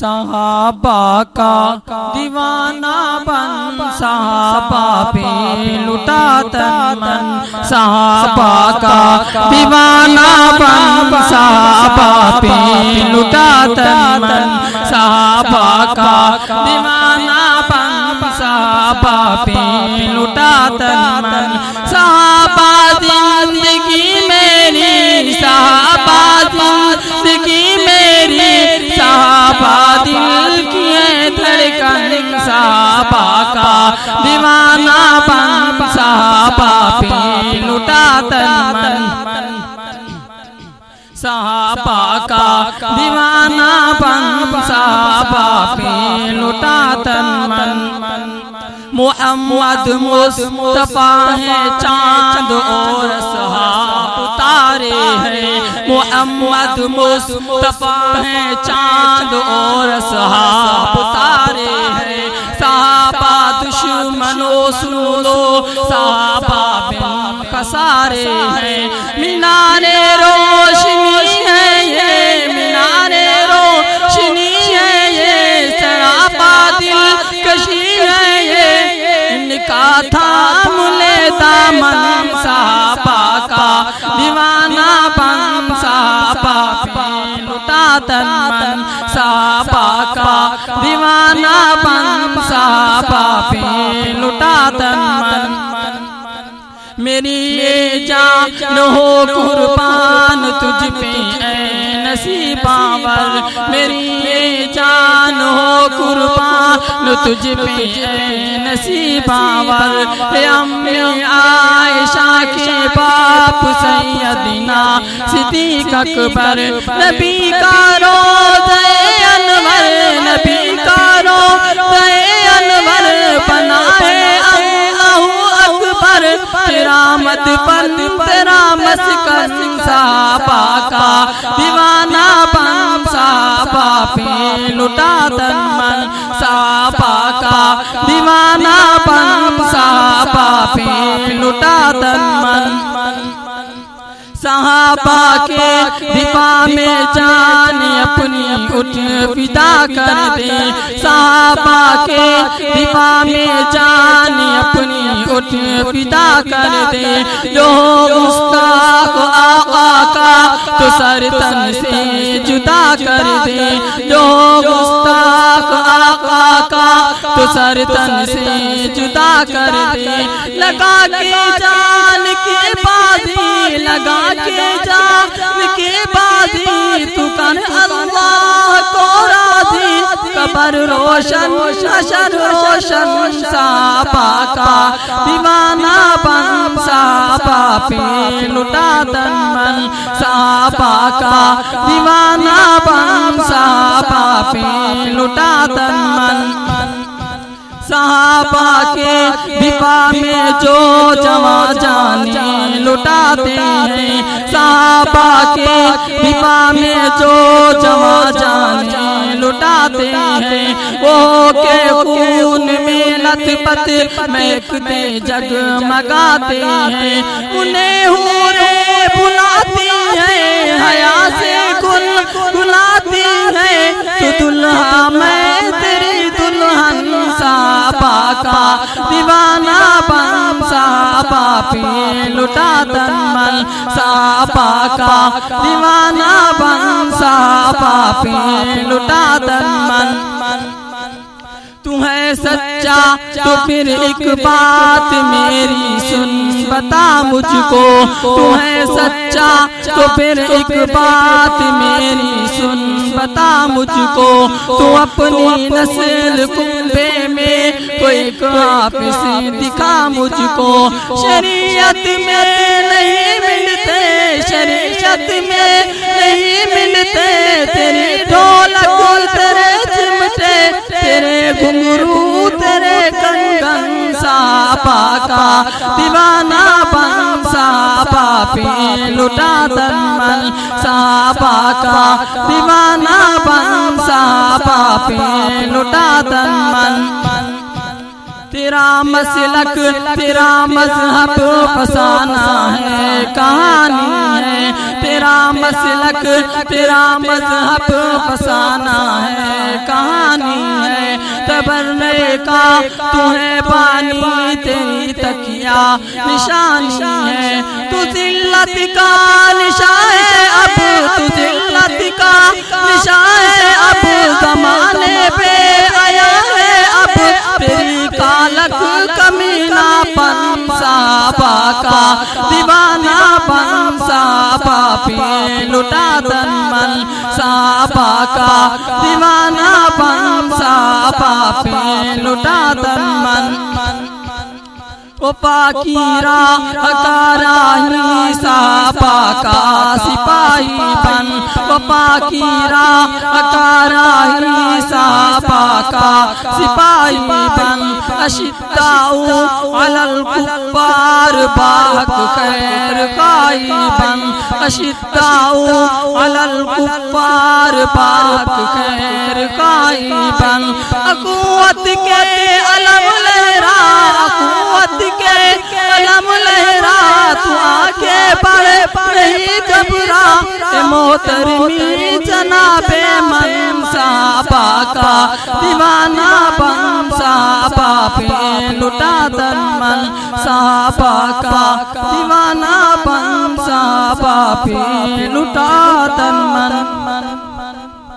صحابہ کا دیوانہ بن، صحابہ پہ لٹا تن من۔ صحابہ کا دیوانہ بن، صحابہ پہ لٹا تن من۔ صحابہ کا دیوانہ صحابہ کا دیوانہ بن صحابہ پہ لٹا تن من محمد مصطفیٰ ہے چاند اور صحاب تارے ہیں محمد مصطفیٰ ہے چاند اور صحاب تارے ہیں صحابہ دشمنو سنو صحابہ بن خسارے ہیں مینارے میری جان ہو قربان تجھ پہ اے نصیب آور۔ میری جان ہو قربان تجھ پہ اے نصیب آور۔ امی عائشہ کے باپ سیدنا صدیق اکبر نبی کا روزہ انور نبی کا مت تیرا مسکن صحابہ کا، دیوانہ بن صحابہ پاپی لٹا تن من صحابہ کا۔ دیوانہ بن صحابہ پاپی لٹا تن من صحابہ کے دفاع میں جان اپنی اٹھ فدا کر دے صحابہ کے دفاع میں جان اپنی اٹھ فدا کر دے جو مستاق آقا کا تو سر تن سے جدا کر دے جو مستاق آقا تو سر تن سے جدا کر دے۔ لگا کے جان کے بازی لگا کے جان کے بازی تو کر اللہ کو راضی، قبر روشن، حشر روشن صحابہ کا دیوانہ بن صحابہ پہ لٹا تن من۔ صحابہ کا دیوانہ بن صحابہ پہ لٹا تن من۔ صحابہ کے دفاع میں جو جوان جانے لٹاتے ہیں صحابہ کے دفاع میں جو جوان جانے لٹاتے ہیں۔ وہ کے خون میں لت پت محکتے جگمگاتے ہیں۔ انہیں ہورے بلاتی ہیں، حیا سے گل دیوانہ بن صحابہ پہ لٹا تن من صحابہ کا دیوانہ بن صحابہ پہ لٹا تن من تو ہے سچا تو پھر ایک بات میری سن بتا مجھ کو تو ہے سچا تو پھر ایک بات میری سن بتا مجھ کو تو اپنی نسل کنبے میں کوئی کافس دکھا مجھ کو شریعت میں نہیں ملتے، شریعت میں نہیں ملتے تیری ڈھولک تیرے چمٹے، تیرے گھنگرو، تیرے کنگن صحابہ کا دیوانہ بن صحابہ پہ لٹا تن من صحابہ کا دیوانہ بن صحابہ پہ لٹا تن من تیرا مسلک، تیرا مذہب فسانہ ہے، کہانی ہے۔ تیرا مسلک، تیرا مذہب فسانہ ہے، کہانی ہے۔ تبرنے کا تمہیں پانی تیری تکیا نشانی ہے۔ تو ذلت کا نشان ہے، اب تو ذلت کا نشان ہے، اب سپا کا دیوانہ بن صحابہ پہ لٹا تن من۔ او پاکیرا اکارانی صحابہ کا سپاہی بن۔ او پاکیرا اکارانی صحابہ سپاہی بن اشتاؤ علی الکفار باحق خیر قائی بن۔ اشتاؤ علی الکفار باحق خیر قائی بن۔ اقوت کے محترمی جناب من صحابہ کا دیوانہ بن صحابہ پہ لٹا دن من صحابہ کا دیوانہ بن صحابہ پہ لٹا دن من